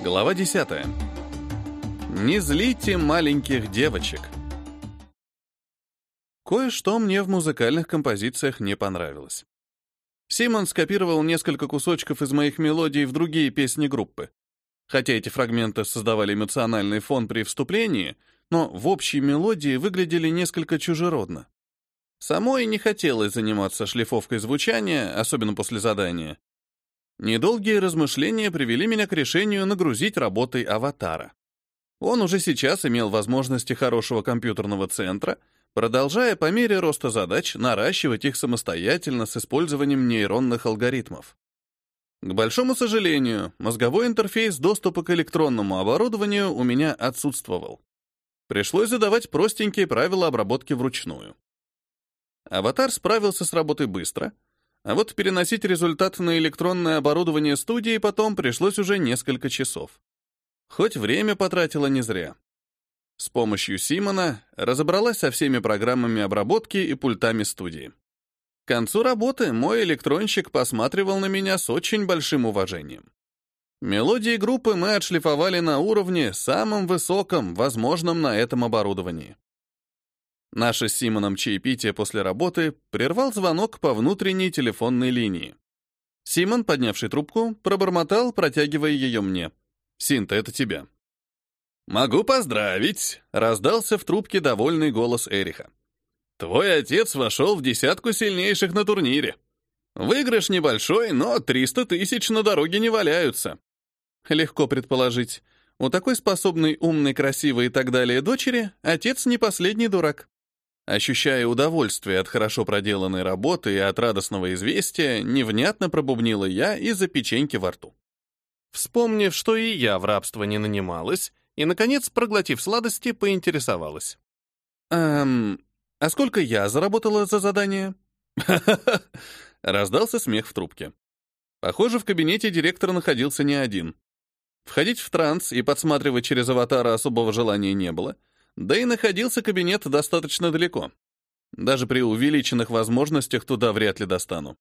Глава 10. Не злите маленьких девочек. Кое-что мне в музыкальных композициях не понравилось. Симон скопировал несколько кусочков из моих мелодий в другие песни группы. Хотя эти фрагменты создавали эмоциональный фон при вступлении, но в общей мелодии выглядели несколько чужеродно. Самой не хотелось заниматься шлифовкой звучания, особенно после задания. Недолгие размышления привели меня к решению нагрузить работой аватара. Он уже сейчас имел возможности хорошего компьютерного центра, продолжая по мере роста задач наращивать их самостоятельно с использованием нейронных алгоритмов. К большому сожалению, мозговой интерфейс доступа к электронному оборудованию у меня отсутствовал. Пришлось задавать простенькие правила обработки вручную. Аватар справился с работой быстро, а вот переносить результат на электронное оборудование студии потом пришлось уже несколько часов. Хоть время потратила не зря. С помощью Симона разобралась со всеми программами обработки и пультами студии. К концу работы мой электронщик посматривал на меня с очень большим уважением. Мелодии группы мы отшлифовали на уровне, самом высоком, возможном на этом оборудовании. Наше с Симоном чаепитие после работы прервал звонок по внутренней телефонной линии. Симон, поднявший трубку, пробормотал, протягивая ее мне. «Синта, это тебя». «Могу поздравить!» — раздался в трубке довольный голос Эриха. «Твой отец вошел в десятку сильнейших на турнире. Выигрыш небольшой, но 300 тысяч на дороге не валяются». Легко предположить. У такой способной, умной, красивой и так далее дочери отец не последний дурак. Ощущая удовольствие от хорошо проделанной работы и от радостного известия, невнятно пробубнила я из-за печеньки во рту. Вспомнив, что и я в рабство не нанималась, и, наконец, проглотив сладости, поинтересовалась. «Эм, а сколько я заработала за задание?» Раздался смех в трубке. Похоже, в кабинете директор находился не один. Входить в транс и подсматривать через аватара особого желания не было — да и находился кабинет достаточно далеко. Даже при увеличенных возможностях туда вряд ли достану.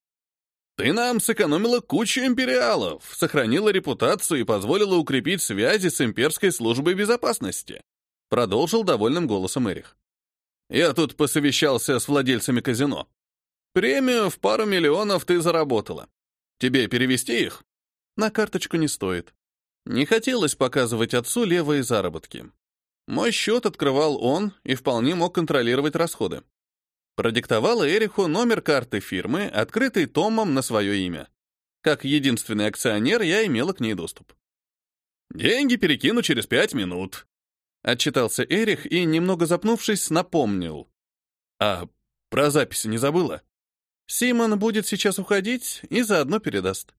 Ты нам сэкономила кучу империалов, сохранила репутацию и позволила укрепить связи с имперской службой безопасности. Продолжил довольным голосом Эрих. Я тут посовещался с владельцами казино. Премию в пару миллионов ты заработала. Тебе перевести их? На карточку не стоит. Не хотелось показывать отцу левые заработки. Мой счет открывал он и вполне мог контролировать расходы. Продиктовала Эриху номер карты фирмы, открытый Томом на свое имя. Как единственный акционер я имела к ней доступ. «Деньги перекину через пять минут», — отчитался Эрих и, немного запнувшись, напомнил. «А про записи не забыла?» «Симон будет сейчас уходить и заодно передаст.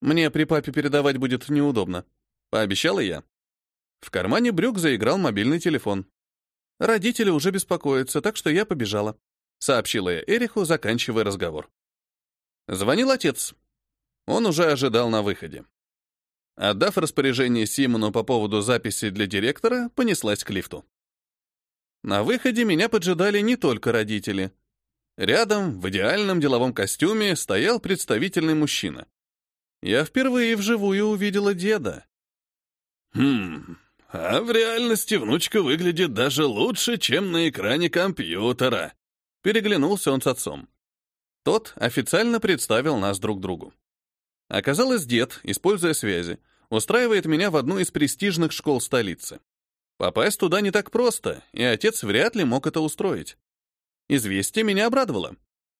Мне при папе передавать будет неудобно», — пообещала я. В кармане брюк заиграл мобильный телефон. Родители уже беспокоятся, так что я побежала, сообщила я Эриху, заканчивая разговор. Звонил отец. Он уже ожидал на выходе. Отдав распоряжение Симону по поводу записи для директора, понеслась к лифту. На выходе меня поджидали не только родители. Рядом, в идеальном деловом костюме, стоял представительный мужчина. Я впервые вживую увидела деда. «Хм, а в реальности внучка выглядит даже лучше, чем на экране компьютера. Переглянулся он с отцом. Тот официально представил нас друг другу. Оказалось, дед, используя связи, устраивает меня в одну из престижных школ столицы. Попасть туда не так просто, и отец вряд ли мог это устроить. Известие меня обрадовало.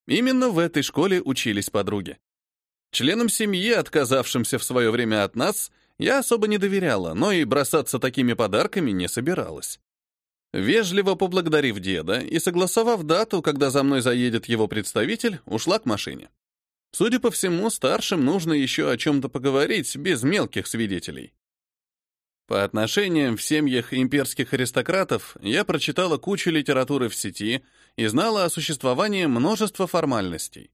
Именно в этой школе учились подруги. Членам семьи, отказавшимся в свое время от нас, я особо не доверяла, но и бросаться такими подарками не собиралась. Вежливо поблагодарив деда и согласовав дату, когда за мной заедет его представитель, ушла к машине. Судя по всему, старшим нужно еще о чем-то поговорить, без мелких свидетелей. По отношениям в семьях имперских аристократов я прочитала кучу литературы в сети и знала о существовании множества формальностей.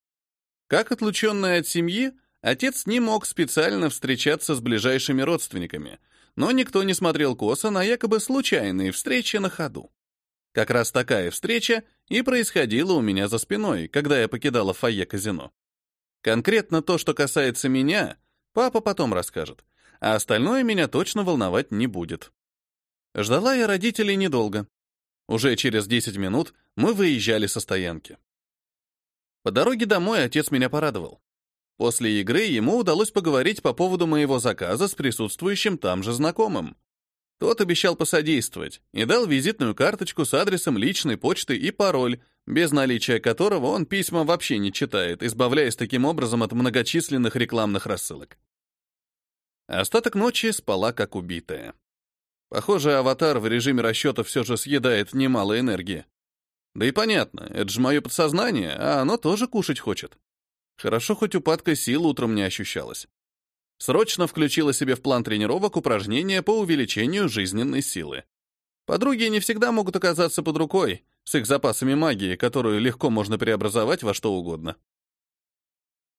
Как отлученная от семьи, отец не мог специально встречаться с ближайшими родственниками, но никто не смотрел косо на якобы случайные встречи на ходу. Как раз такая встреча и происходила у меня за спиной, когда я покидала фойе казино. Конкретно то, что касается меня, Папа потом расскажет. А остальное меня точно волновать не будет. Ждала я родителей недолго. Уже через 10 минут мы выезжали со стоянки. По дороге домой отец меня порадовал. После игры ему удалось поговорить по поводу моего заказа с присутствующим там же знакомым. Тот обещал посодействовать и дал визитную карточку с адресом личной почты и пароль, без наличия которого он письма вообще не читает, избавляясь таким образом от многочисленных рекламных рассылок. Остаток ночи спала как убитая. Похоже, аватар в режиме расчета все же съедает немало энергии. Да и понятно, это же мое подсознание, а оно тоже кушать хочет. Хорошо, хоть упадка сил утром не ощущалось. Срочно включила себе в план тренировок упражнения по увеличению жизненной силы. Подруги не всегда могут оказаться под рукой, с их запасами магии, которую легко можно преобразовать во что угодно.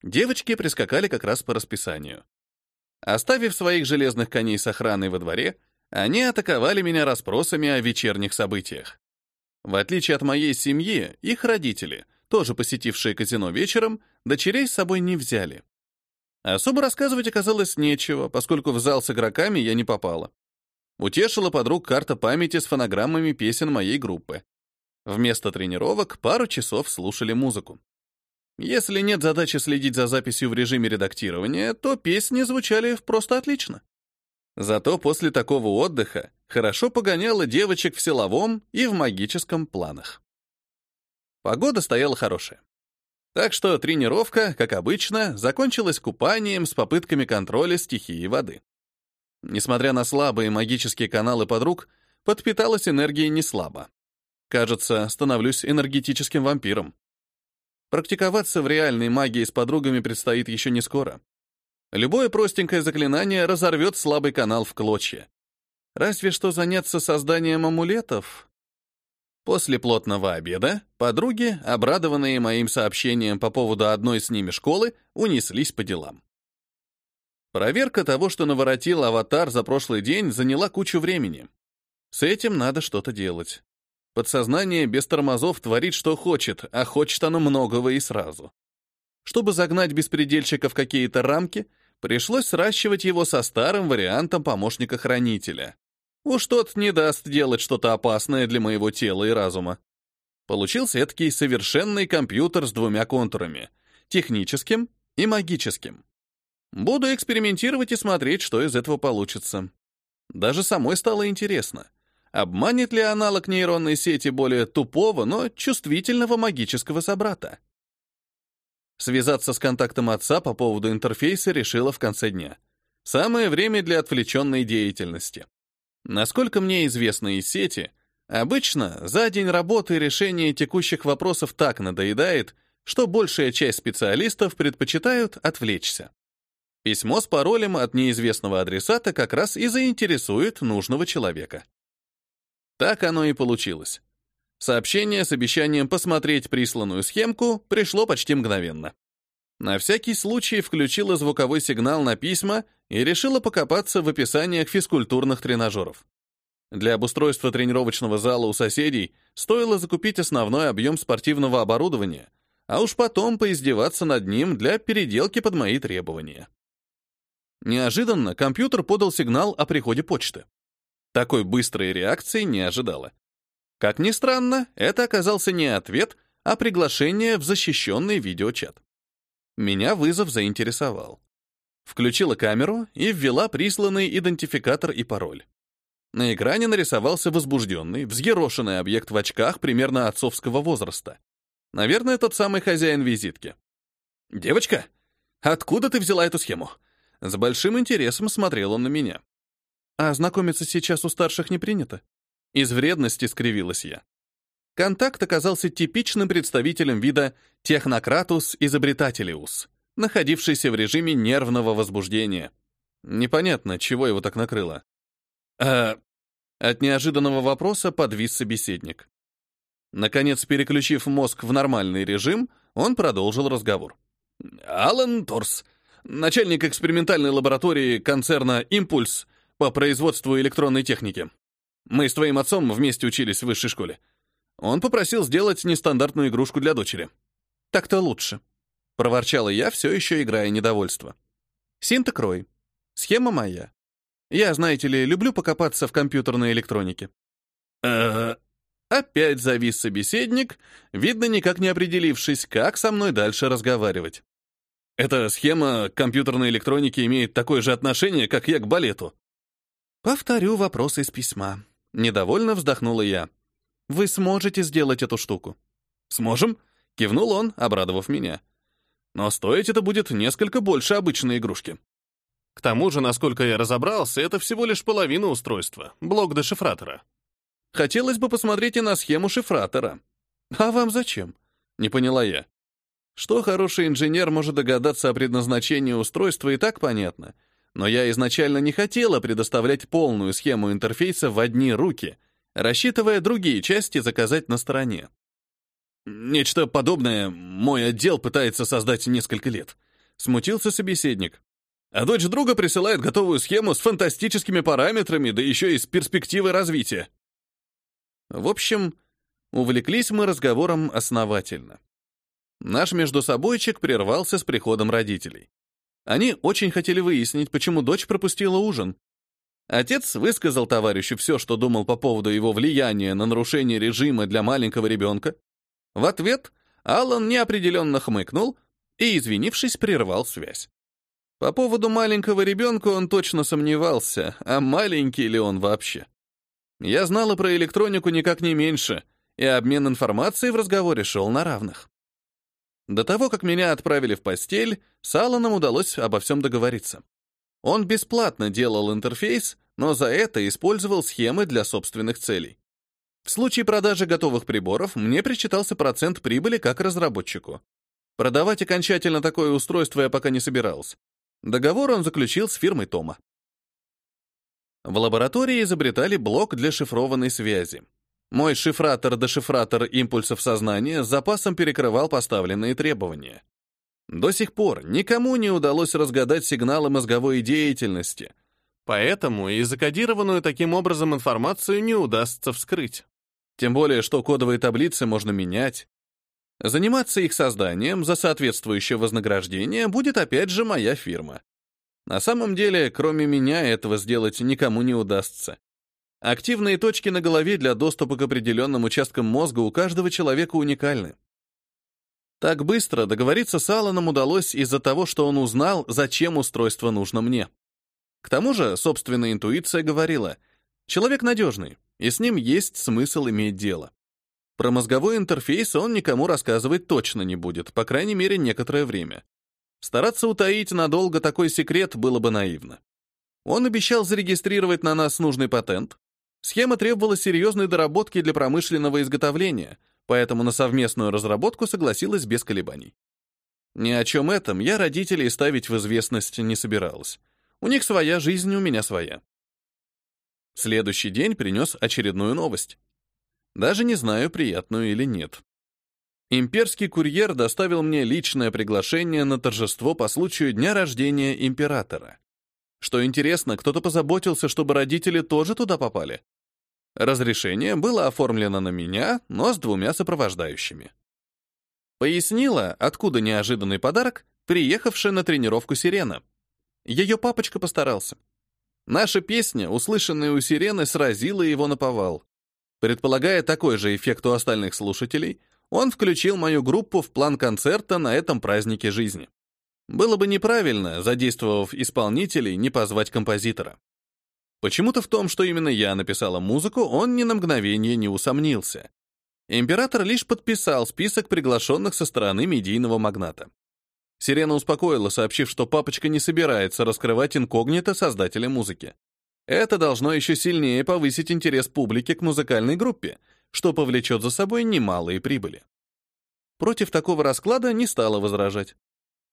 Девочки прискакали как раз по расписанию. Оставив своих железных коней с охраной во дворе, они атаковали меня расспросами о вечерних событиях. В отличие от моей семьи, их родители, тоже посетившие казино вечером, дочерей с собой не взяли. Особо рассказывать оказалось нечего, поскольку в зал с игроками я не попала. Утешила подруг карта памяти с фонограммами песен моей группы. Вместо тренировок пару часов слушали музыку. Если нет задачи следить за записью в режиме редактирования, то песни звучали просто отлично. Зато после такого отдыха хорошо погоняла девочек в силовом и в магическом планах. Погода стояла хорошая. Так что тренировка, как обычно, закончилась купанием с попытками контроля стихии воды. Несмотря на слабые магические каналы подруг, подпиталась энергией не слабо. Кажется, становлюсь энергетическим вампиром. Практиковаться в реальной магии с подругами предстоит еще не скоро. Любое простенькое заклинание разорвет слабый канал в клочья. Разве что заняться созданием амулетов. После плотного обеда подруги, обрадованные моим сообщением по поводу одной с ними школы, унеслись по делам. Проверка того, что наворотил аватар за прошлый день, заняла кучу времени. С этим надо что-то делать. Подсознание без тормозов творит, что хочет, а хочет оно многого и сразу. Чтобы загнать беспредельщика в какие-то рамки, пришлось сращивать его со старым вариантом помощника-хранителя. Уж тот не даст делать что-то опасное для моего тела и разума. Получился эдакий совершенный компьютер с двумя контурами — техническим и магическим. Буду экспериментировать и смотреть, что из этого получится. Даже самой стало интересно, обманет ли аналог нейронной сети более тупого, но чувствительного магического собрата. Связаться с контактом отца по поводу интерфейса решила в конце дня. Самое время для отвлеченной деятельности. Насколько мне известно из сети, обычно за день работы решение текущих вопросов так надоедает, что большая часть специалистов предпочитают отвлечься. Письмо с паролем от неизвестного адресата как раз и заинтересует нужного человека. Так оно и получилось. Сообщение с обещанием посмотреть присланную схемку пришло почти мгновенно. На всякий случай включила звуковой сигнал на письма и решила покопаться в описаниях физкультурных тренажеров. Для обустройства тренировочного зала у соседей стоило закупить основной объем спортивного оборудования, а уж потом поиздеваться над ним для переделки под мои требования. Неожиданно компьютер подал сигнал о приходе почты. Такой быстрой реакции не ожидала. Как ни странно, это оказался не ответ, а приглашение в защищенный видеочат. Меня вызов заинтересовал. Включила камеру и ввела присланный идентификатор и пароль. На экране нарисовался возбужденный, взъерошенный объект в очках примерно отцовского возраста. Наверное, тот самый хозяин визитки. «Девочка, откуда ты взяла эту схему?» С большим интересом смотрел он на меня. «А знакомиться сейчас у старших не принято?» Из вредности скривилась я. Контакт оказался типичным представителем вида технократус изобретателиус, находившийся в режиме нервного возбуждения. Непонятно, чего его так накрыло. А... От неожиданного вопроса подвис собеседник. Наконец, переключив мозг в нормальный режим, он продолжил разговор. «Алан Торс, начальник экспериментальной лаборатории концерна «Импульс» по производству электронной техники. Мы с твоим отцом вместе учились в высшей школе. Он попросил сделать нестандартную игрушку для дочери. Так-то лучше. Проворчала я, все еще играя недовольство. Синтекрой. Схема моя. Я, знаете ли, люблю покопаться в компьютерной электронике. Опять завис собеседник, видно, никак не определившись, как со мной дальше разговаривать. Эта схема компьютерной электроники имеет такое же отношение, как я к балету. Повторю вопрос из письма. Недовольно вздохнула я. Вы сможете сделать эту штуку? Сможем? Кивнул он, обрадовав меня. Но стоить это будет несколько больше обычной игрушки. К тому же, насколько я разобрался, это всего лишь половина устройства, блок дешифратора. Хотелось бы посмотреть и на схему шифратора. А вам зачем? Не поняла я. Что хороший инженер может догадаться о предназначении устройства, и так понятно. Но я изначально не хотела предоставлять полную схему интерфейса в одни руки, рассчитывая другие части заказать на стороне. Нечто подобное мой отдел пытается создать несколько лет. Смутился собеседник. А дочь друга присылает готовую схему с фантастическими параметрами, да еще и с перспективой развития. В общем, увлеклись мы разговором основательно. Наш междусобойчик прервался с приходом родителей. Они очень хотели выяснить, почему дочь пропустила ужин. Отец высказал товарищу все, что думал по поводу его влияния на нарушение режима для маленького ребенка. В ответ Аллан неопределенно хмыкнул и, извинившись, прервал связь. По поводу маленького ребенка он точно сомневался, а маленький ли он вообще. Я знала про электронику никак не меньше, и обмен информацией в разговоре шел на равных. До того, как меня отправили в постель, с Алланом удалось обо всем договориться. Он бесплатно делал интерфейс, но за это использовал схемы для собственных целей. В случае продажи готовых приборов мне причитался процент прибыли как разработчику. Продавать окончательно такое устройство я пока не собирался. Договор он заключил с фирмой Тома. В лаборатории изобретали блок для шифрованной связи. Мой шифратор-дешифратор импульсов сознания с запасом перекрывал поставленные требования. До сих пор никому не удалось разгадать сигналы мозговой деятельности, поэтому и закодированную таким образом информацию не удастся вскрыть. Тем более, что кодовые таблицы можно менять. Заниматься их созданием за соответствующее вознаграждение будет опять же моя фирма. На самом деле, кроме меня, этого сделать никому не удастся. Активные точки на голове для доступа к определенным участкам мозга у каждого человека уникальны. Так быстро договориться с Алланом удалось из-за того, что он узнал, зачем устройство нужно мне. К тому же, собственная интуиция говорила, человек надежный, и с ним есть смысл иметь дело. Про мозговой интерфейс он никому рассказывать точно не будет, по крайней мере, некоторое время. Стараться утаить надолго такой секрет было бы наивно. Он обещал зарегистрировать на нас нужный патент. Схема требовала серьезной доработки для промышленного изготовления, поэтому на совместную разработку согласилась без колебаний. Ни о чем этом я родителей ставить в известность не собиралась. У них своя жизнь, у меня своя. Следующий день принес очередную новость. Даже не знаю, приятную или нет. Имперский курьер доставил мне личное приглашение на торжество по случаю дня рождения императора. Что интересно, кто-то позаботился, чтобы родители тоже туда попали. Разрешение было оформлено на меня, но с двумя сопровождающими. Пояснила, откуда неожиданный подарок, приехавшая на тренировку Сирена. Ее папочка постарался. Наша песня, услышанная у Сирены, сразила его на повал. Предполагая такой же эффект у остальных слушателей, он включил мою группу в план концерта на этом празднике жизни. Было бы неправильно, задействовав исполнителей, не позвать композитора. Почему-то в том, что именно я написала музыку, он ни на мгновение не усомнился. Император лишь подписал список приглашенных со стороны медийного магната. Сирена успокоила, сообщив, что папочка не собирается раскрывать инкогнито создателя музыки. Это должно еще сильнее повысить интерес публики к музыкальной группе, что повлечет за собой немалые прибыли. Против такого расклада не стала возражать.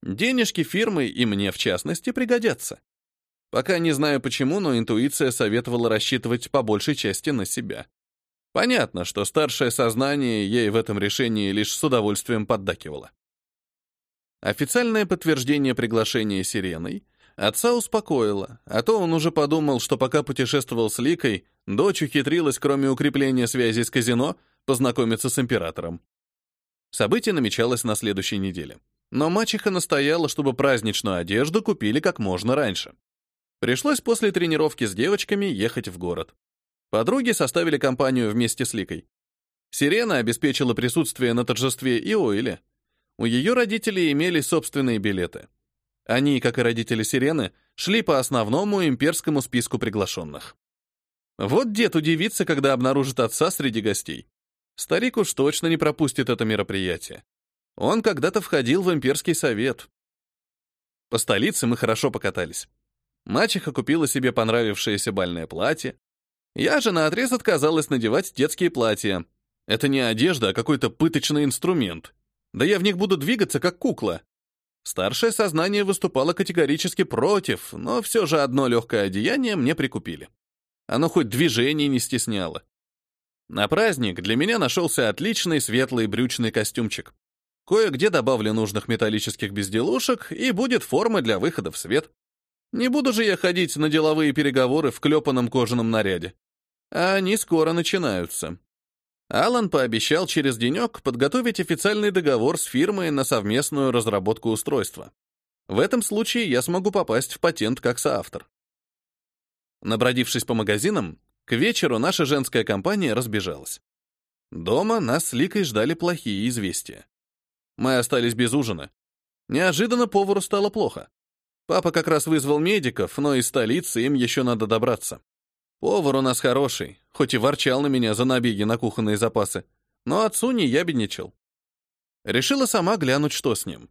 Денежки фирмы и мне, в частности, пригодятся. Пока не знаю почему, но интуиция советовала рассчитывать по большей части на себя. Понятно, что старшее сознание ей в этом решении лишь с удовольствием поддакивало. Официальное подтверждение приглашения Сиреной отца успокоило, а то он уже подумал, что пока путешествовал с Ликой, дочь ухитрилась, кроме укрепления связи с казино, познакомиться с императором. Событие намечалось на следующей неделе. Но мачеха настояла, чтобы праздничную одежду купили как можно раньше. Пришлось после тренировки с девочками ехать в город. Подруги составили компанию вместе с Ликой. Сирена обеспечила присутствие на торжестве и Оиле. У ее родителей имелись собственные билеты. Они, как и родители Сирены, шли по основному имперскому списку приглашенных. Вот дед удивится, когда обнаружит отца среди гостей. Старик уж точно не пропустит это мероприятие. Он когда-то входил в имперский совет. По столице мы хорошо покатались. Мачеха купила себе понравившееся бальное платье. Я же наотрез отказалась надевать детские платья. Это не одежда, а какой-то пыточный инструмент. Да я в них буду двигаться, как кукла. Старшее сознание выступало категорически против, но все же одно легкое одеяние мне прикупили. Оно хоть движений не стесняло. На праздник для меня нашелся отличный светлый брючный костюмчик. Кое-где добавлю нужных металлических безделушек, и будет форма для выхода в свет. Не буду же я ходить на деловые переговоры в клепанном кожаном наряде. А они скоро начинаются. Алан пообещал через денек подготовить официальный договор с фирмой на совместную разработку устройства. В этом случае я смогу попасть в патент как соавтор. Набродившись по магазинам, к вечеру наша женская компания разбежалась. Дома нас с Ликой ждали плохие известия. Мы остались без ужина. Неожиданно повару стало плохо. Папа как раз вызвал медиков, но из столицы им еще надо добраться. Повар у нас хороший, хоть и ворчал на меня за набеги на кухонные запасы, но отцу не ябедничал. Решила сама глянуть, что с ним.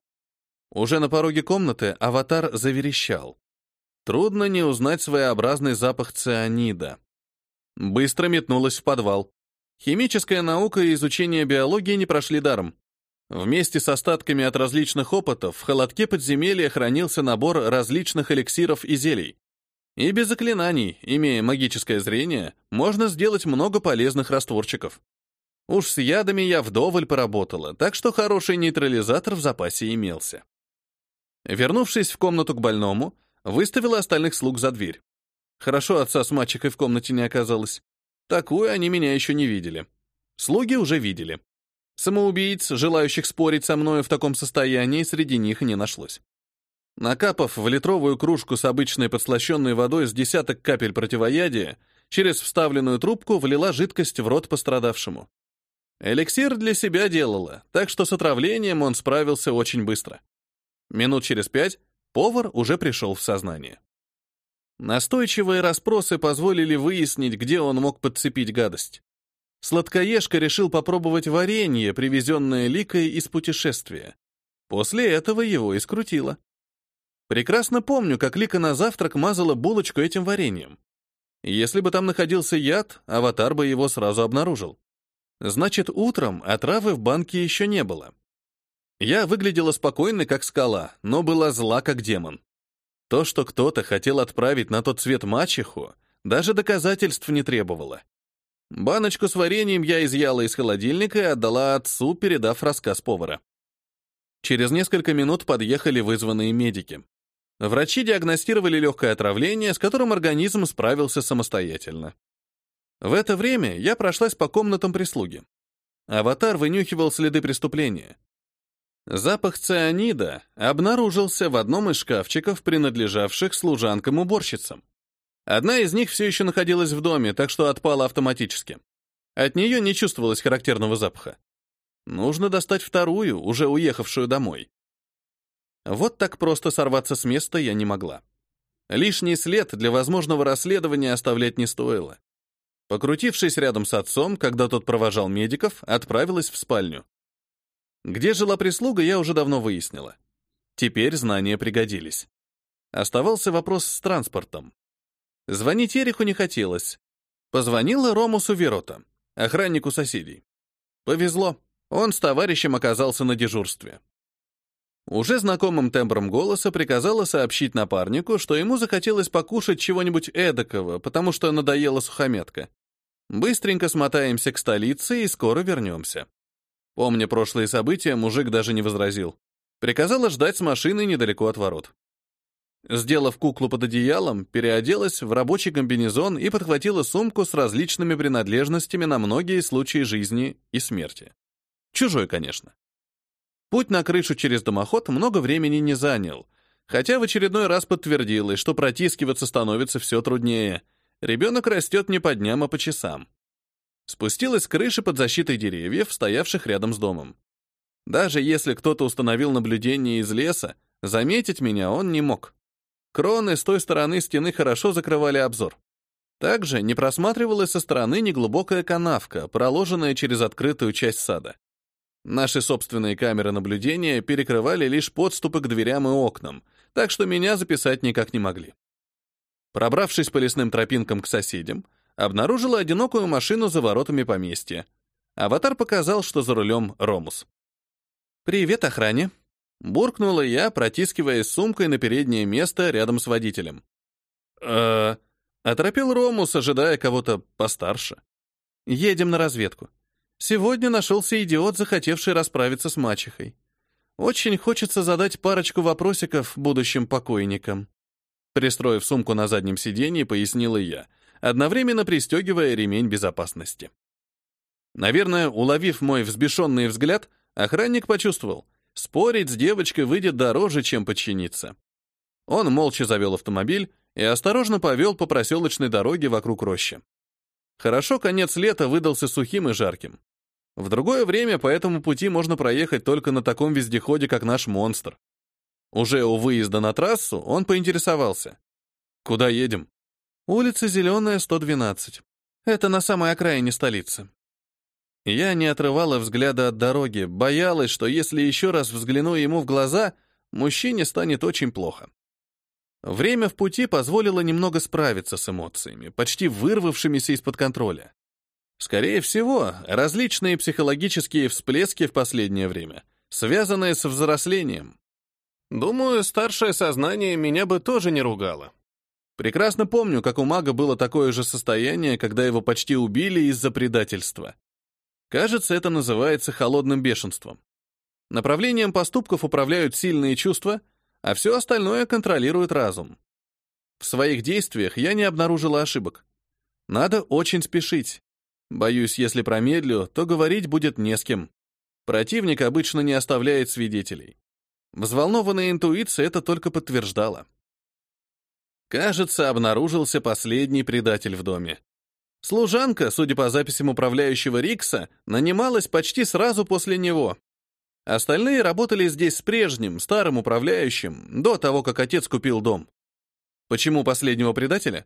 Уже на пороге комнаты аватар заверещал. Трудно не узнать своеобразный запах цианида. Быстро метнулась в подвал. Химическая наука и изучение биологии не прошли даром. Вместе с остатками от различных опытов в холодке подземелья хранился набор различных эликсиров и зелий. И без заклинаний, имея магическое зрение, можно сделать много полезных растворчиков. Уж с ядами я вдоволь поработала, так что хороший нейтрализатор в запасе имелся. Вернувшись в комнату к больному, выставила остальных слуг за дверь. Хорошо отца с мальчикой в комнате не оказалось. Такую они меня еще не видели. Слуги уже видели. Самоубийц, желающих спорить со мною в таком состоянии, среди них не нашлось. Накапав в литровую кружку с обычной подслащенной водой с десяток капель противоядия, через вставленную трубку влила жидкость в рот пострадавшему. Эликсир для себя делала, так что с отравлением он справился очень быстро. Минут через пять повар уже пришел в сознание. Настойчивые расспросы позволили выяснить, где он мог подцепить гадость. Сладкоежка решил попробовать варенье, привезенное Ликой из путешествия. После этого его и скрутило. Прекрасно помню, как Лика на завтрак мазала булочку этим вареньем. Если бы там находился яд, аватар бы его сразу обнаружил. Значит, утром отравы в банке еще не было. Я выглядела спокойно, как скала, но была зла, как демон. То, что кто-то хотел отправить на тот свет мачеху, даже доказательств не требовало. Баночку с вареньем я изъяла из холодильника и отдала отцу, передав рассказ повара. Через несколько минут подъехали вызванные медики. Врачи диагностировали легкое отравление, с которым организм справился самостоятельно. В это время я прошлась по комнатам прислуги. Аватар вынюхивал следы преступления. Запах цианида обнаружился в одном из шкафчиков, принадлежавших служанкам-уборщицам. Одна из них все еще находилась в доме, так что отпала автоматически. От нее не чувствовалось характерного запаха. Нужно достать вторую, уже уехавшую домой. Вот так просто сорваться с места я не могла. Лишний след для возможного расследования оставлять не стоило. Покрутившись рядом с отцом, когда тот провожал медиков, отправилась в спальню. Где жила прислуга, я уже давно выяснила. Теперь знания пригодились. Оставался вопрос с транспортом. Звонить Эриху не хотелось. Позвонила Ромусу Верота, охраннику соседей. Повезло, он с товарищем оказался на дежурстве. Уже знакомым тембром голоса приказала сообщить напарнику, что ему захотелось покушать чего-нибудь эдакого, потому что надоела сухометка. Быстренько смотаемся к столице и скоро вернемся. Помня прошлые события, мужик даже не возразил. Приказала ждать с машиной недалеко от ворот. Сделав куклу под одеялом, переоделась в рабочий комбинезон и подхватила сумку с различными принадлежностями на многие случаи жизни и смерти. Чужой, конечно. Путь на крышу через дымоход много времени не занял, хотя в очередной раз подтвердилось, что протискиваться становится все труднее. Ребенок растет не по дням, а по часам. Спустилась с крыши под защитой деревьев, стоявших рядом с домом. Даже если кто-то установил наблюдение из леса, заметить меня он не мог. Кроны с той стороны стены хорошо закрывали обзор. Также не просматривалась со стороны неглубокая канавка, проложенная через открытую часть сада. Наши собственные камеры наблюдения перекрывали лишь подступы к дверям и окнам, так что меня записать никак не могли. Пробравшись по лесным тропинкам к соседям, обнаружила одинокую машину за воротами поместья. Аватар показал, что за рулем Ромус. «Привет, охране!» Буркнула я, протискиваясь сумкой на переднее место рядом с водителем. э Оторопил Ромус, ожидая кого-то постарше. «Едем на разведку. Сегодня нашелся идиот, захотевший расправиться с мачехой. Очень хочется задать парочку вопросиков будущим покойникам. Пристроив сумку на заднем сиденье, пояснила я, одновременно пристегивая ремень безопасности. Наверное, уловив мой взбешенный взгляд, охранник почувствовал, спорить с девочкой выйдет дороже, чем подчиниться. Он молча завел автомобиль и осторожно повел по проселочной дороге вокруг рощи. Хорошо, конец лета выдался сухим и жарким. В другое время по этому пути можно проехать только на таком вездеходе, как наш монстр. Уже у выезда на трассу он поинтересовался. «Куда едем?» «Улица Зеленая, 112. Это на самой окраине столицы». Я не отрывала взгляда от дороги, боялась, что если еще раз взгляну ему в глаза, мужчине станет очень плохо. Время в пути позволило немного справиться с эмоциями, почти вырвавшимися из-под контроля. Скорее всего, различные психологические всплески в последнее время, связанные с взрослением. Думаю, старшее сознание меня бы тоже не ругало. Прекрасно помню, как у мага было такое же состояние, когда его почти убили из-за предательства. Кажется, это называется холодным бешенством. Направлением поступков управляют сильные чувства, а все остальное контролирует разум. В своих действиях я не обнаружила ошибок. Надо очень спешить, Боюсь, если промедлю, то говорить будет не с кем. Противник обычно не оставляет свидетелей. Взволнованная интуиция это только подтверждала. Кажется, обнаружился последний предатель в доме. Служанка, судя по записям управляющего Рикса, нанималась почти сразу после него. Остальные работали здесь с прежним, старым управляющим, до того, как отец купил дом. Почему последнего предателя?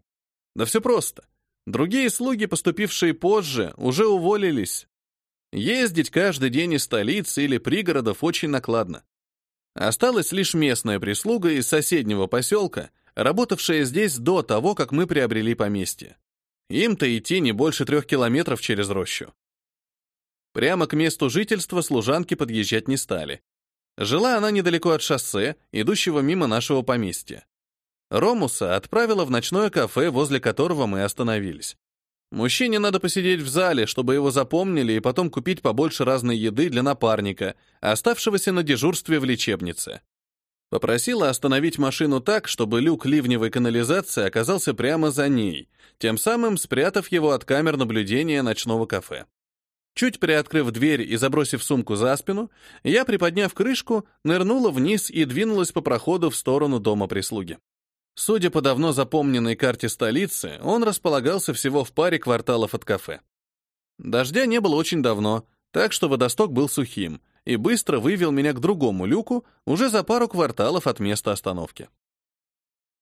Да все просто. Другие слуги, поступившие позже, уже уволились. Ездить каждый день из столицы или пригородов очень накладно. Осталась лишь местная прислуга из соседнего поселка, работавшая здесь до того, как мы приобрели поместье. Им-то идти не больше трех километров через рощу. Прямо к месту жительства служанки подъезжать не стали. Жила она недалеко от шоссе, идущего мимо нашего поместья. Ромуса отправила в ночное кафе, возле которого мы остановились. Мужчине надо посидеть в зале, чтобы его запомнили, и потом купить побольше разной еды для напарника, оставшегося на дежурстве в лечебнице. Попросила остановить машину так, чтобы люк ливневой канализации оказался прямо за ней, тем самым спрятав его от камер наблюдения ночного кафе. Чуть приоткрыв дверь и забросив сумку за спину, я, приподняв крышку, нырнула вниз и двинулась по проходу в сторону дома прислуги. Судя по давно запомненной карте столицы, он располагался всего в паре кварталов от кафе. Дождя не было очень давно, так что водосток был сухим, и быстро вывел меня к другому люку уже за пару кварталов от места остановки.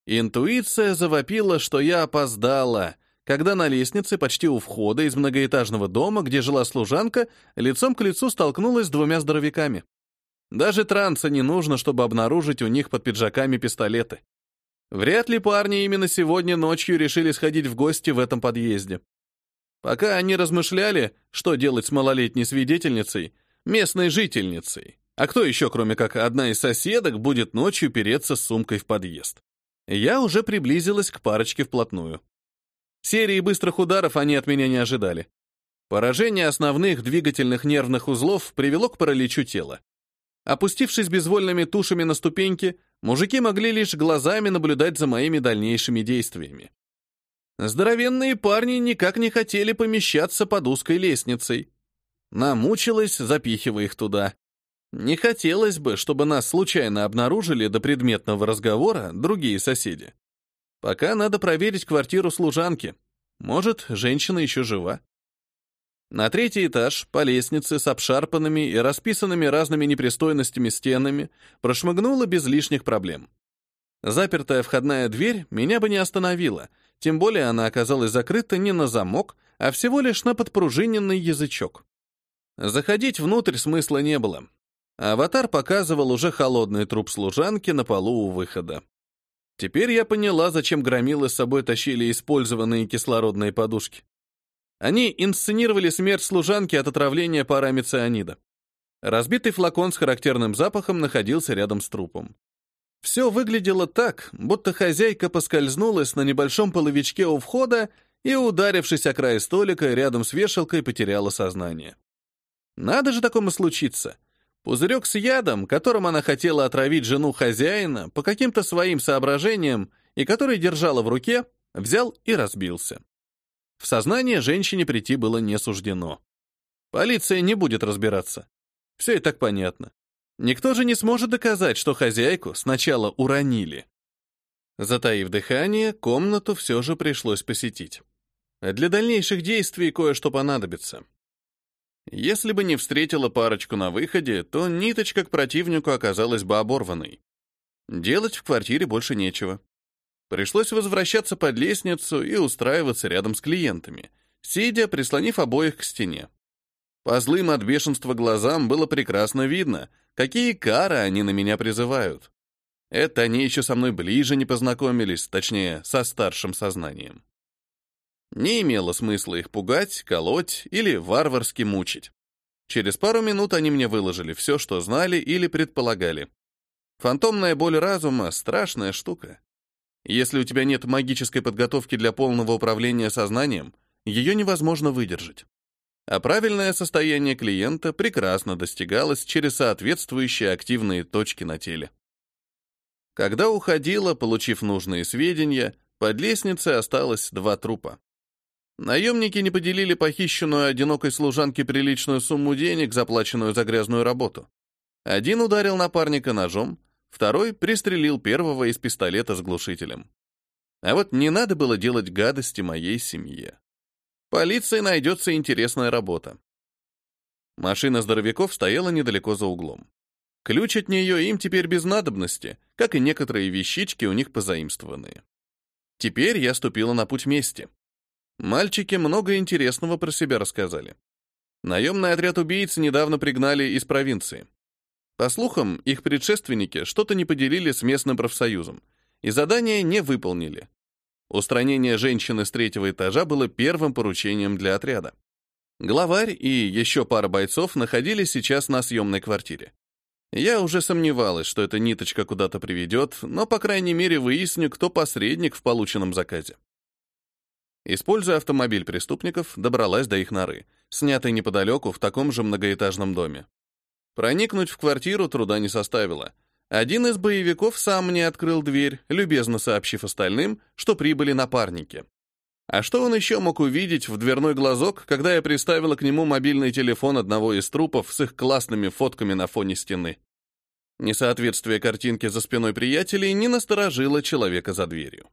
Интуиция завопила, что я опоздала, когда на лестнице почти у входа из многоэтажного дома, где жила служанка, лицом к лицу столкнулась с двумя здоровяками. Даже транса не нужно, чтобы обнаружить у них под пиджаками пистолеты. Вряд ли парни именно сегодня ночью решили сходить в гости в этом подъезде. Пока они размышляли, что делать с малолетней свидетельницей, местной жительницей, а кто еще, кроме как одна из соседок, будет ночью переться с сумкой в подъезд. Я уже приблизилась к парочке вплотную. Серии быстрых ударов они от меня не ожидали. Поражение основных двигательных нервных узлов привело к параличу тела. Опустившись безвольными тушами на ступеньки, мужики могли лишь глазами наблюдать за моими дальнейшими действиями. Здоровенные парни никак не хотели помещаться под узкой лестницей. Намучилась, запихивая их туда. Не хотелось бы, чтобы нас случайно обнаружили до предметного разговора другие соседи. Пока надо проверить квартиру служанки. Может, женщина еще жива. На третий этаж, по лестнице с обшарпанными и расписанными разными непристойностями стенами, прошмыгнула без лишних проблем. Запертая входная дверь меня бы не остановила, тем более она оказалась закрыта не на замок, а всего лишь на подпружиненный язычок. Заходить внутрь смысла не было. Аватар показывал уже холодный труп служанки на полу у выхода. Теперь я поняла, зачем громилы с собой тащили использованные кислородные подушки. Они инсценировали смерть служанки от отравления парами цианида. Разбитый флакон с характерным запахом находился рядом с трупом. Все выглядело так, будто хозяйка поскользнулась на небольшом половичке у входа и, ударившись о край столика рядом с вешалкой, потеряла сознание. Надо же такому случиться. Пузырек с ядом, которым она хотела отравить жену хозяина по каким-то своим соображениям и который держала в руке, взял и разбился. В сознание женщине прийти было не суждено. Полиция не будет разбираться. Все и так понятно. Никто же не сможет доказать, что хозяйку сначала уронили. Затаив дыхание, комнату все же пришлось посетить. Для дальнейших действий кое-что понадобится. Если бы не встретила парочку на выходе, то ниточка к противнику оказалась бы оборванной. Делать в квартире больше нечего. Пришлось возвращаться под лестницу и устраиваться рядом с клиентами, сидя, прислонив обоих к стене. По злым от бешенства глазам было прекрасно видно, какие кары они на меня призывают. Это они еще со мной ближе не познакомились, точнее, со старшим сознанием. Не имело смысла их пугать, колоть или варварски мучить. Через пару минут они мне выложили все, что знали или предполагали. Фантомная боль разума — страшная штука. Если у тебя нет магической подготовки для полного управления сознанием, ее невозможно выдержать. А правильное состояние клиента прекрасно достигалось через соответствующие активные точки на теле. Когда уходила, получив нужные сведения, под лестницей осталось два трупа. Наемники не поделили похищенную одинокой служанке приличную сумму денег, заплаченную за грязную работу. Один ударил напарника ножом, Второй пристрелил первого из пистолета с глушителем. А вот не надо было делать гадости моей семье. Полиции найдется интересная работа. Машина здоровяков стояла недалеко за углом. Ключ от нее им теперь без надобности, как и некоторые вещички у них позаимствованные. Теперь я ступила на путь мести. Мальчики много интересного про себя рассказали. Наемный отряд убийц недавно пригнали из провинции. По слухам, их предшественники что-то не поделили с местным профсоюзом, и задание не выполнили. Устранение женщины с третьего этажа было первым поручением для отряда. Главарь и еще пара бойцов находились сейчас на съемной квартире. Я уже сомневалась, что эта ниточка куда-то приведет, но, по крайней мере, выясню, кто посредник в полученном заказе. Используя автомобиль преступников, добралась до их норы, снятой неподалеку в таком же многоэтажном доме. Проникнуть в квартиру труда не составило. Один из боевиков сам мне открыл дверь, любезно сообщив остальным, что прибыли напарники. А что он еще мог увидеть в дверной глазок, когда я приставила к нему мобильный телефон одного из трупов с их классными фотками на фоне стены? Несоответствие картинки за спиной приятелей не насторожило человека за дверью.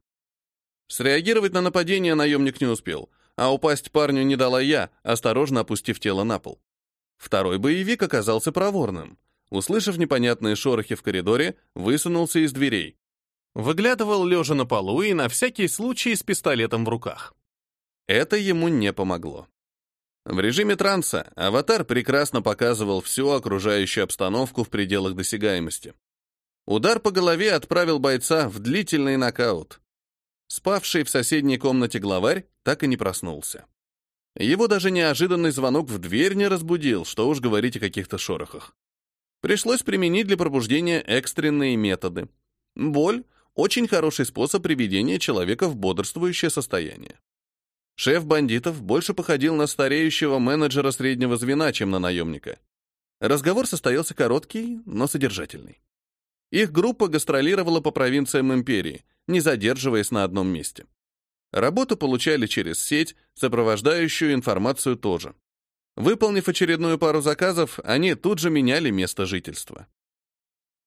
Среагировать на нападение наемник не успел, а упасть парню не дала я, осторожно опустив тело на пол. Второй боевик оказался проворным. Услышав непонятные шорохи в коридоре, высунулся из дверей. Выглядывал лежа на полу и на всякий случай с пистолетом в руках. Это ему не помогло. В режиме транса аватар прекрасно показывал всю окружающую обстановку в пределах досягаемости. Удар по голове отправил бойца в длительный нокаут. Спавший в соседней комнате главарь так и не проснулся. Его даже неожиданный звонок в дверь не разбудил, что уж говорить о каких-то шорохах. Пришлось применить для пробуждения экстренные методы. Боль — очень хороший способ приведения человека в бодрствующее состояние. Шеф бандитов больше походил на стареющего менеджера среднего звена, чем на наемника. Разговор состоялся короткий, но содержательный. Их группа гастролировала по провинциям империи, не задерживаясь на одном месте. Работу получали через сеть, сопровождающую информацию тоже. Выполнив очередную пару заказов, они тут же меняли место жительства.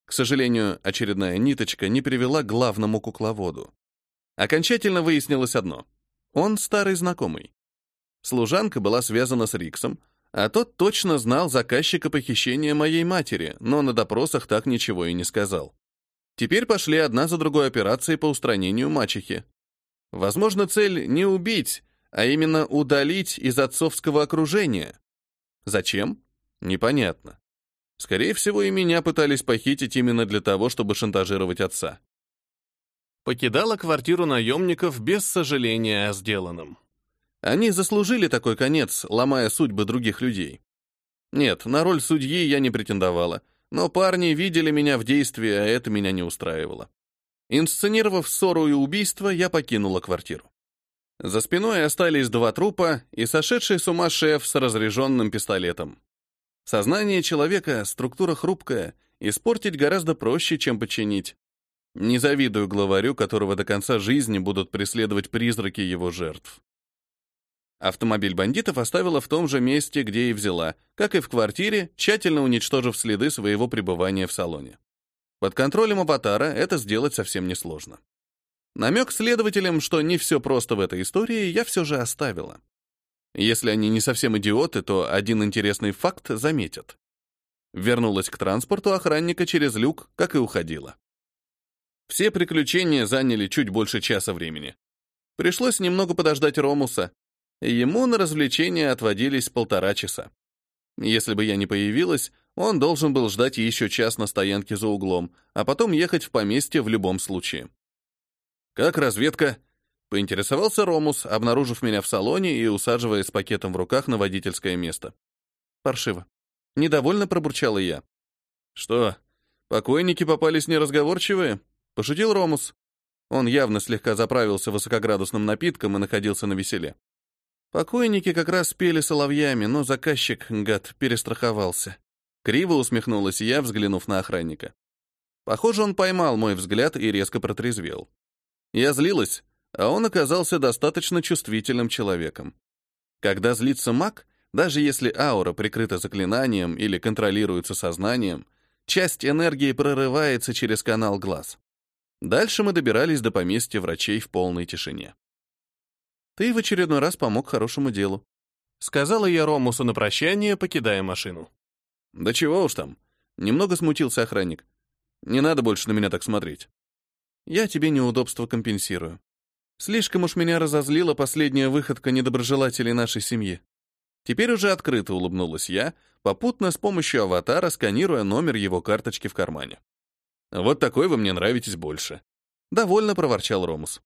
К сожалению, очередная ниточка не привела к главному кукловоду. Окончательно выяснилось одно. Он старый знакомый. Служанка была связана с Риксом, а тот точно знал заказчика похищения моей матери, но на допросах так ничего и не сказал. Теперь пошли одна за другой операции по устранению мачехи. Возможно, цель не убить, а именно удалить из отцовского окружения. Зачем? Непонятно. Скорее всего, и меня пытались похитить именно для того, чтобы шантажировать отца. Покидала квартиру наемников без сожаления о сделанном. Они заслужили такой конец, ломая судьбы других людей. Нет, на роль судьи я не претендовала, но парни видели меня в действии, а это меня не устраивало. Инсценировав ссору и убийство, я покинула квартиру. За спиной остались два трупа и сошедший с ума шеф с разряженным пистолетом. Сознание человека — структура хрупкая, испортить гораздо проще, чем починить. Не завидую главарю, которого до конца жизни будут преследовать призраки его жертв. Автомобиль бандитов оставила в том же месте, где и взяла, как и в квартире, тщательно уничтожив следы своего пребывания в салоне. Под контролем аватара это сделать совсем несложно. Намек следователям, что не все просто в этой истории, я все же оставила. Если они не совсем идиоты, то один интересный факт заметят. Вернулась к транспорту охранника через люк, как и уходила. Все приключения заняли чуть больше часа времени. Пришлось немного подождать Ромуса. Ему на развлечения отводились полтора часа. Если бы я не появилась, он должен был ждать еще час на стоянке за углом, а потом ехать в поместье в любом случае. «Как разведка?» — поинтересовался Ромус, обнаружив меня в салоне и усаживая с пакетом в руках на водительское место. «Паршиво». Недовольно пробурчала я. «Что, покойники попались неразговорчивые?» — пошутил Ромус. Он явно слегка заправился высокоградусным напитком и находился на веселе. Покойники как раз спели соловьями, но заказчик, гад, перестраховался. Криво усмехнулась я, взглянув на охранника. Похоже, он поймал мой взгляд и резко протрезвел. Я злилась, а он оказался достаточно чувствительным человеком. Когда злится маг, даже если аура прикрыта заклинанием или контролируется сознанием, часть энергии прорывается через канал глаз. Дальше мы добирались до поместья врачей в полной тишине. «Ты в очередной раз помог хорошему делу», — сказала я Ромусу на прощание, покидая машину. «Да чего уж там», — немного смутился охранник. «Не надо больше на меня так смотреть». Я тебе неудобства компенсирую. Слишком уж меня разозлила последняя выходка недоброжелателей нашей семьи. Теперь уже открыто улыбнулась я, попутно с помощью аватара сканируя номер его карточки в кармане. «Вот такой вы мне нравитесь больше», — довольно проворчал Ромус.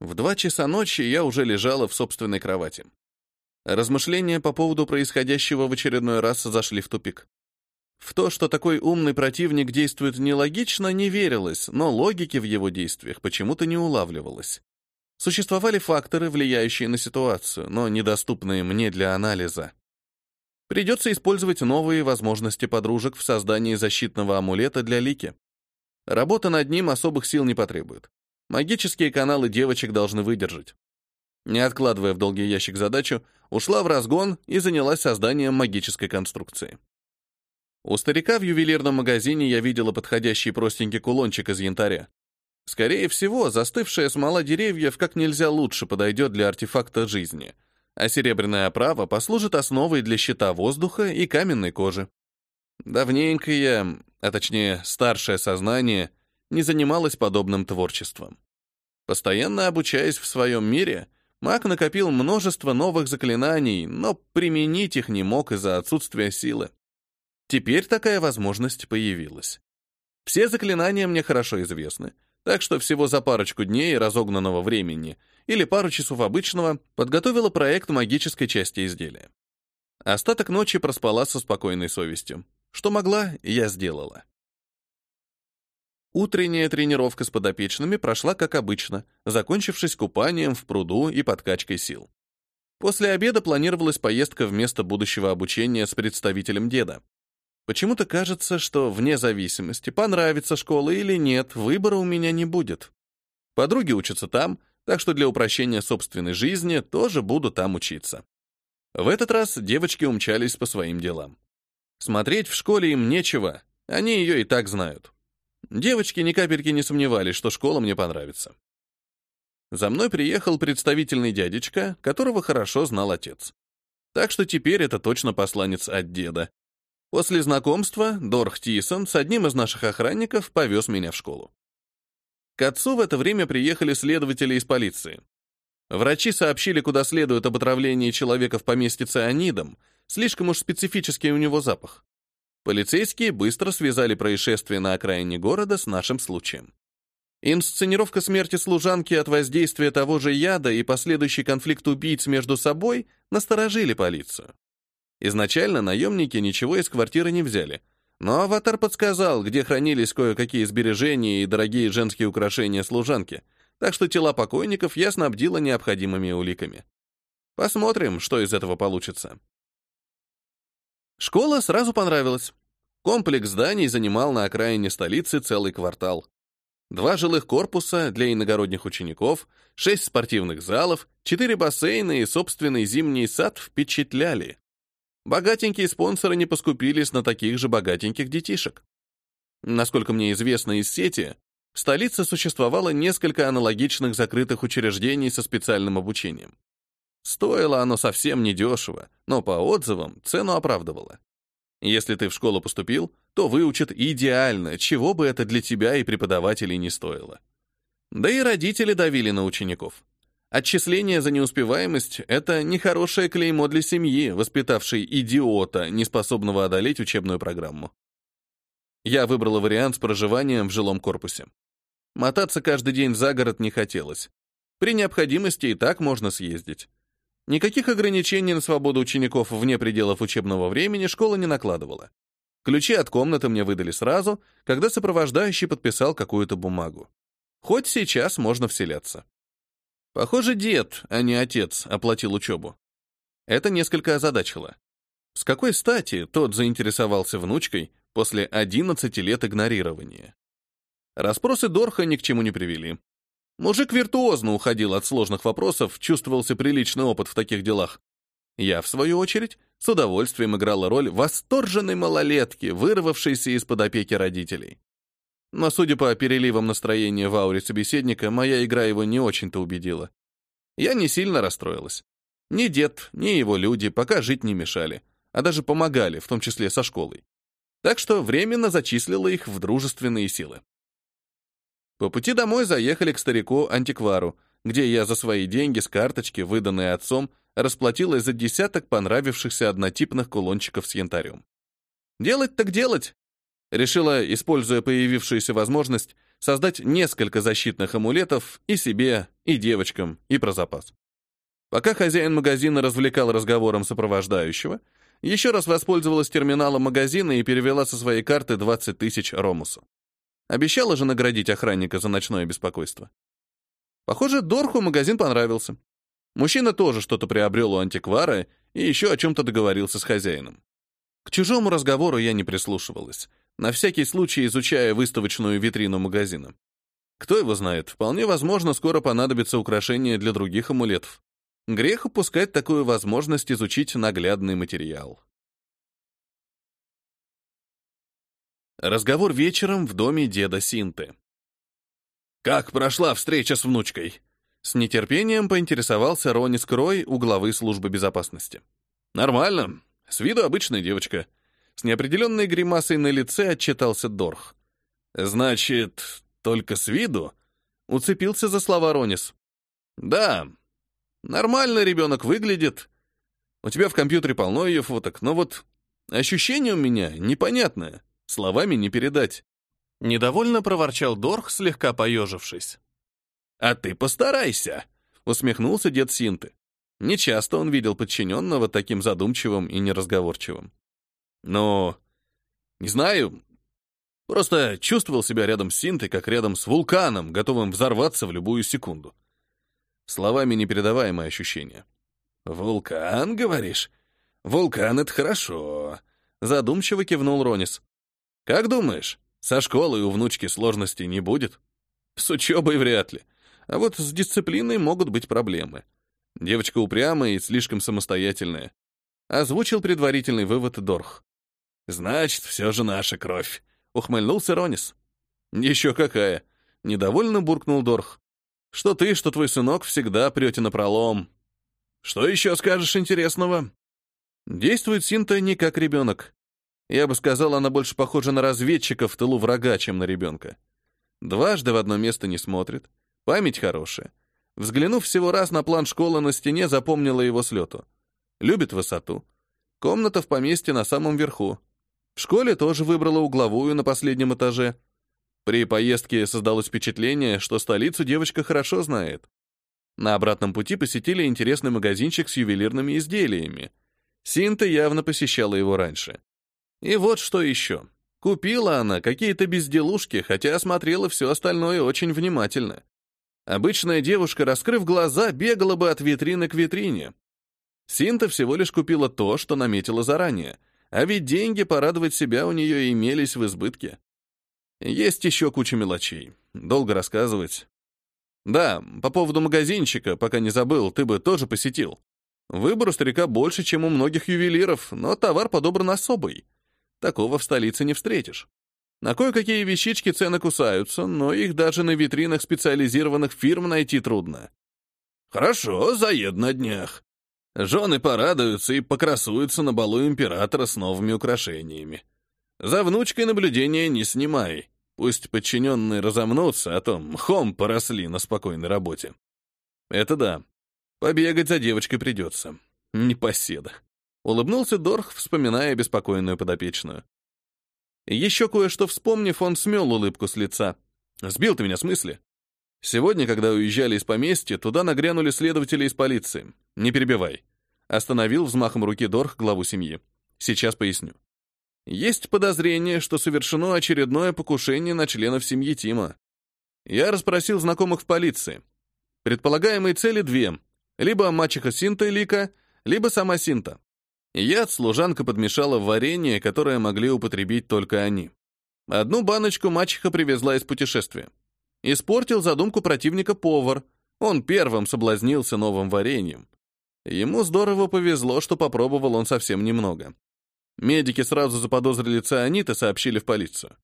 В два часа ночи я уже лежала в собственной кровати. Размышления по поводу происходящего в очередной раз зашли в тупик. В то, что такой умный противник действует нелогично, не верилось, но логики в его действиях почему-то не улавливалось. Существовали факторы, влияющие на ситуацию, но недоступные мне для анализа. Придется использовать новые возможности подружек в создании защитного амулета для Лики. Работа над ним особых сил не потребует. Магические каналы девочек должны выдержать. Не откладывая в долгий ящик задачу, ушла в разгон и занялась созданием магической конструкции. У старика в ювелирном магазине я видела подходящий простенький кулончик из янтаря. Скорее всего, застывшая смола деревьев как нельзя лучше подойдет для артефакта жизни, а серебряная оправа послужит основой для щита воздуха и каменной кожи. Давненько я, а точнее старшее сознание, не занималось подобным творчеством. Постоянно обучаясь в своем мире, маг накопил множество новых заклинаний, но применить их не мог из-за отсутствия силы. Теперь такая возможность появилась. Все заклинания мне хорошо известны, так что всего за парочку дней разогнанного времени или пару часов обычного подготовила проект магической части изделия. Остаток ночи проспала со спокойной совестью. Что могла, я сделала. Утренняя тренировка с подопечными прошла как обычно, закончившись купанием в пруду и подкачкой сил. После обеда планировалась поездка в место будущего обучения с представителем деда. Почему-то кажется, что вне зависимости, понравится школа или нет, выбора у меня не будет. Подруги учатся там, так что для упрощения собственной жизни тоже буду там учиться. В этот раз девочки умчались по своим делам. Смотреть в школе им нечего, они ее и так знают. Девочки ни капельки не сомневались, что школа мне понравится. За мной приехал представительный дядечка, которого хорошо знал отец. Так что теперь это точно посланец от деда. После знакомства Дорх Тисон с одним из наших охранников повез меня в школу. К отцу в это время приехали следователи из полиции. Врачи сообщили, куда следует об отравлении человека в поместье цианидом, слишком уж специфический у него запах. Полицейские быстро связали происшествие на окраине города с нашим случаем. Инсценировка смерти служанки от воздействия того же яда и последующий конфликт убийц между собой насторожили полицию. Изначально наемники ничего из квартиры не взяли, но аватар подсказал, где хранились кое-какие сбережения и дорогие женские украшения служанки, так что тела покойников я снабдила необходимыми уликами. Посмотрим, что из этого получится. Школа сразу понравилась. Комплекс зданий занимал на окраине столицы целый квартал. Два жилых корпуса для иногородних учеников, шесть спортивных залов, четыре бассейна и собственный зимний сад впечатляли. Богатенькие спонсоры не поскупились на таких же богатеньких детишек. Насколько мне известно из сети, в столице существовало несколько аналогичных закрытых учреждений со специальным обучением. Стоило оно совсем недешево, но по отзывам цену оправдывало. Если ты в школу поступил, то выучат идеально, чего бы это для тебя и преподавателей не стоило. Да и родители давили на учеников. Отчисление за неуспеваемость — это нехорошее клеймо для семьи, воспитавшей идиота, неспособного одолеть учебную программу. Я выбрала вариант с проживанием в жилом корпусе. Мотаться каждый день за город не хотелось. При необходимости и так можно съездить. Никаких ограничений на свободу учеников вне пределов учебного времени школа не накладывала. Ключи от комнаты мне выдали сразу, когда сопровождающий подписал какую-то бумагу. Хоть сейчас можно вселяться. Похоже, дед, а не отец, оплатил учебу. Это несколько озадачило. С какой стати тот заинтересовался внучкой после 11 лет игнорирования? Распросы Дорха ни к чему не привели. Мужик виртуозно уходил от сложных вопросов, чувствовался приличный опыт в таких делах. Я, в свою очередь, с удовольствием играла роль восторженной малолетки, вырвавшейся из-под опеки родителей. Но, судя по переливам настроения в ауре собеседника, моя игра его не очень-то убедила. Я не сильно расстроилась. Ни дед, ни его люди пока жить не мешали, а даже помогали, в том числе со школой. Так что временно зачислила их в дружественные силы. По пути домой заехали к старику-антиквару, где я за свои деньги с карточки, выданные отцом, расплатилась за десяток понравившихся однотипных кулончиков с янтарем. Делать так делать. Решила, используя появившуюся возможность, создать несколько защитных амулетов и себе, и девочкам, и про запас. Пока хозяин магазина развлекал разговором сопровождающего, еще раз воспользовалась терминалом магазина и перевела со своей карты 20 тысяч ромусу. Обещала же наградить охранника за ночное беспокойство. Похоже, Дорху магазин понравился. Мужчина тоже что-то приобрел у антиквара и еще о чем-то договорился с хозяином. К чужому разговору я не прислушивалась, на всякий случай изучая выставочную витрину магазина. Кто его знает, вполне возможно, скоро понадобится украшение для других амулетов. Грех упускать такую возможность изучить наглядный материал. Разговор вечером в доме деда Синты. «Как прошла встреча с внучкой?» С нетерпением поинтересовался Ронис Крой у главы службы безопасности. «Нормально. С виду обычная девочка». С неопределенной гримасой на лице отчитался Дорх. «Значит, только с виду?» Уцепился за слова Ронис. «Да. Нормально ребенок выглядит. У тебя в компьютере полно ее фоток, но вот ощущение у меня непонятное. Словами не передать. Недовольно проворчал Дорх, слегка поежившись. «А ты постарайся!» — усмехнулся дед Синты. Нечасто он видел подчиненного таким задумчивым и неразговорчивым. Но, не знаю, просто чувствовал себя рядом с Синтой, как рядом с вулканом, готовым взорваться в любую секунду. Словами непередаваемое ощущение. «Вулкан, говоришь? Вулкан — это хорошо», — задумчиво кивнул Ронис. Как думаешь, со школой у внучки сложностей не будет? С учебой вряд ли. А вот с дисциплиной могут быть проблемы. Девочка упрямая и слишком самостоятельная. Озвучил предварительный вывод Дорх. «Значит, все же наша кровь», — ухмыльнулся Ронис. «Еще какая!» — недовольно буркнул Дорх. «Что ты, что твой сынок всегда прете на пролом. Что еще скажешь интересного?» Действует Синта не как ребенок. Я бы сказал, она больше похожа на разведчика в тылу врага, чем на ребенка. Дважды в одно место не смотрит. Память хорошая. Взглянув всего раз на план школы на стене, запомнила его с лету. Любит высоту. Комната в поместье на самом верху. В школе тоже выбрала угловую на последнем этаже. При поездке создалось впечатление, что столицу девочка хорошо знает. На обратном пути посетили интересный магазинчик с ювелирными изделиями. Синта явно посещала его раньше. И вот что еще. Купила она какие-то безделушки, хотя осмотрела все остальное очень внимательно. Обычная девушка, раскрыв глаза, бегала бы от витрины к витрине. Синта всего лишь купила то, что наметила заранее, а ведь деньги порадовать себя у нее имелись в избытке. Есть еще куча мелочей. Долго рассказывать. Да, по поводу магазинчика, пока не забыл, ты бы тоже посетил. Выбор у старика больше, чем у многих ювелиров, но товар подобран особый. Такого в столице не встретишь. На кое-какие вещички цены кусаются, но их даже на витринах специализированных фирм найти трудно. Хорошо, заед на днях. Жены порадуются и покрасуются на балу императора с новыми украшениями. За внучкой наблюдения не снимай. Пусть подчиненные разомнутся, а то мхом поросли на спокойной работе. Это да. Побегать за девочкой придется. Непоседа. Улыбнулся Дорх, вспоминая беспокойную подопечную. Еще кое-что вспомнив, он смел улыбку с лица. Сбил ты меня с мысли. Сегодня, когда уезжали из поместья, туда нагрянули следователи из полиции. Не перебивай. Остановил взмахом руки Дорх главу семьи. Сейчас поясню. Есть подозрение, что совершено очередное покушение на членов семьи Тима. Я расспросил знакомых в полиции. Предполагаемые цели две. Либо мачеха Синта Лика, либо сама Синта. Яд служанка подмешала в варенье, которое могли употребить только они. Одну баночку мачеха привезла из путешествия. Испортил задумку противника повар. Он первым соблазнился новым вареньем. Ему здорово повезло, что попробовал он совсем немного. Медики сразу заподозрили цианид и сообщили в полицию.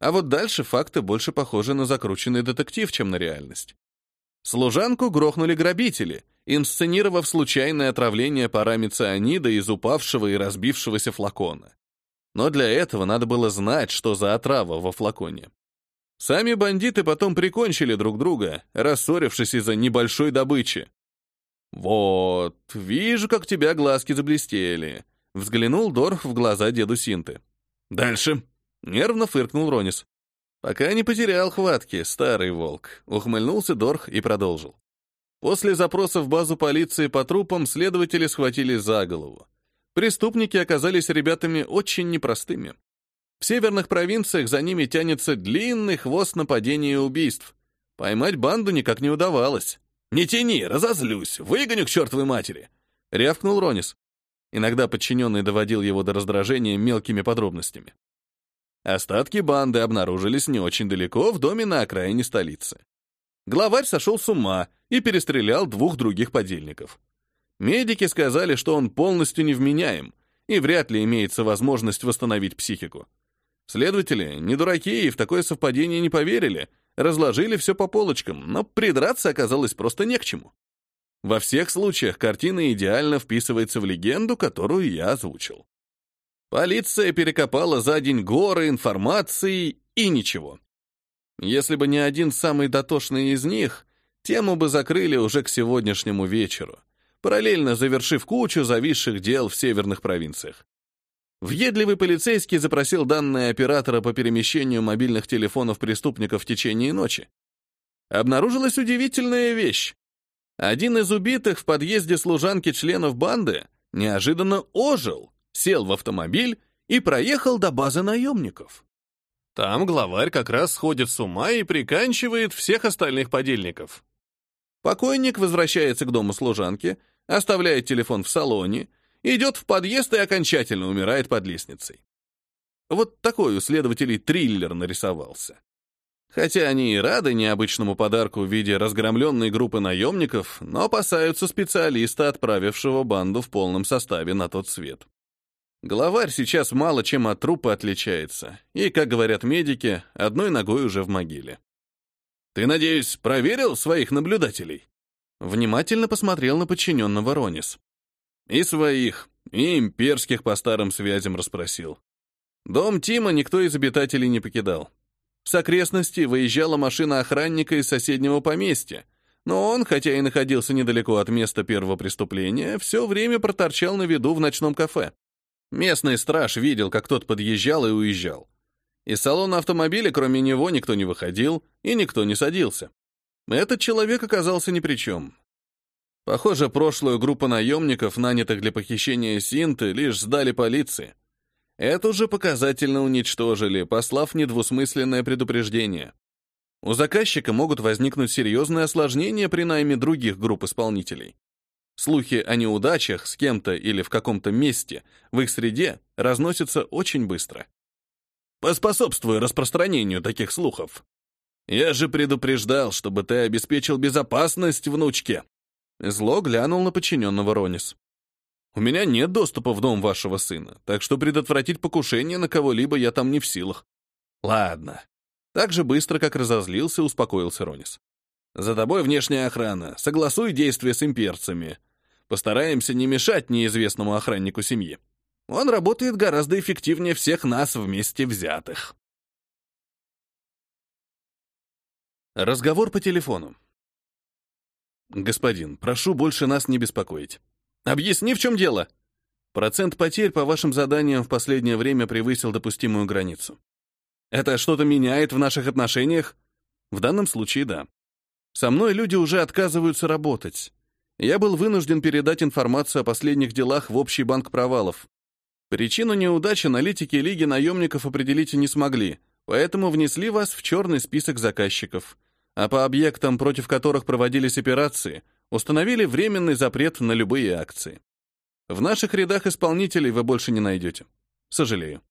А вот дальше факты больше похожи на закрученный детектив, чем на реальность. Служанку грохнули грабители, инсценировав случайное отравление парами цианида из упавшего и разбившегося флакона. Но для этого надо было знать, что за отрава во флаконе. Сами бандиты потом прикончили друг друга, рассорившись из-за небольшой добычи. «Вот, вижу, как тебя глазки заблестели», — взглянул Дорх в глаза деду Синты. «Дальше», — нервно фыркнул Ронис. «Пока не потерял хватки, старый волк», — ухмыльнулся Дорх и продолжил. После запроса в базу полиции по трупам следователи схватили за голову. Преступники оказались ребятами очень непростыми. В северных провинциях за ними тянется длинный хвост нападений и убийств. Поймать банду никак не удавалось. «Не тяни, разозлюсь, выгоню к чертовой матери!» — рявкнул Ронис. Иногда подчиненный доводил его до раздражения мелкими подробностями. Остатки банды обнаружились не очень далеко, в доме на окраине столицы. Главарь сошел с ума и перестрелял двух других подельников. Медики сказали, что он полностью невменяем, и вряд ли имеется возможность восстановить психику. Следователи, не дураки и в такое совпадение не поверили, разложили все по полочкам, но придраться оказалось просто не к чему. Во всех случаях картина идеально вписывается в легенду, которую я озвучил. Полиция перекопала за день горы информации и ничего. Если бы не один самый дотошный из них, тему бы закрыли уже к сегодняшнему вечеру, параллельно завершив кучу зависших дел в северных провинциях. Въедливый полицейский запросил данные оператора по перемещению мобильных телефонов преступников в течение ночи. Обнаружилась удивительная вещь. Один из убитых в подъезде служанки членов банды неожиданно ожил, сел в автомобиль и проехал до базы наемников. Там главарь как раз сходит с ума и приканчивает всех остальных подельников. Покойник возвращается к дому служанки, оставляет телефон в салоне, идет в подъезд и окончательно умирает под лестницей. Вот такой у следователей триллер нарисовался. Хотя они и рады необычному подарку в виде разгромленной группы наемников, но опасаются специалиста, отправившего банду в полном составе на тот свет. Главарь сейчас мало чем от трупа отличается, и, как говорят медики, одной ногой уже в могиле. «Ты, надеюсь, проверил своих наблюдателей?» Внимательно посмотрел на подчиненного Ронис. «И своих, и имперских по старым связям расспросил. Дом Тима никто из обитателей не покидал. С окрестности выезжала машина охранника из соседнего поместья, но он, хотя и находился недалеко от места первого преступления, все время проторчал на виду в ночном кафе. Местный страж видел, как тот подъезжал и уезжал. Из салона автомобиля кроме него никто не выходил и никто не садился. Этот человек оказался ни при чем. Похоже, прошлую группу наемников, нанятых для похищения Синты, лишь сдали полиции. Эту же показательно уничтожили, послав недвусмысленное предупреждение. У заказчика могут возникнуть серьезные осложнения при найме других групп исполнителей. Слухи о неудачах с кем-то или в каком-то месте в их среде разносятся очень быстро. Поспособствуй распространению таких слухов. Я же предупреждал, чтобы ты обеспечил безопасность внучке. Зло глянул на подчиненного Ронис. У меня нет доступа в дом вашего сына, так что предотвратить покушение на кого-либо я там не в силах. Ладно. Так же быстро, как разозлился, успокоился Ронис. За тобой внешняя охрана. Согласуй действия с имперцами. Постараемся не мешать неизвестному охраннику семьи. Он работает гораздо эффективнее всех нас вместе взятых. Разговор по телефону. «Господин, прошу больше нас не беспокоить. Объясни, в чем дело. Процент потерь по вашим заданиям в последнее время превысил допустимую границу. Это что-то меняет в наших отношениях? В данном случае да. Со мной люди уже отказываются работать. Я был вынужден передать информацию о последних делах в общий банк провалов. Причину неудачи аналитики Лиги наемников определить не смогли, поэтому внесли вас в черный список заказчиков. А по объектам, против которых проводились операции, установили временный запрет на любые акции. В наших рядах исполнителей вы больше не найдете. Сожалею.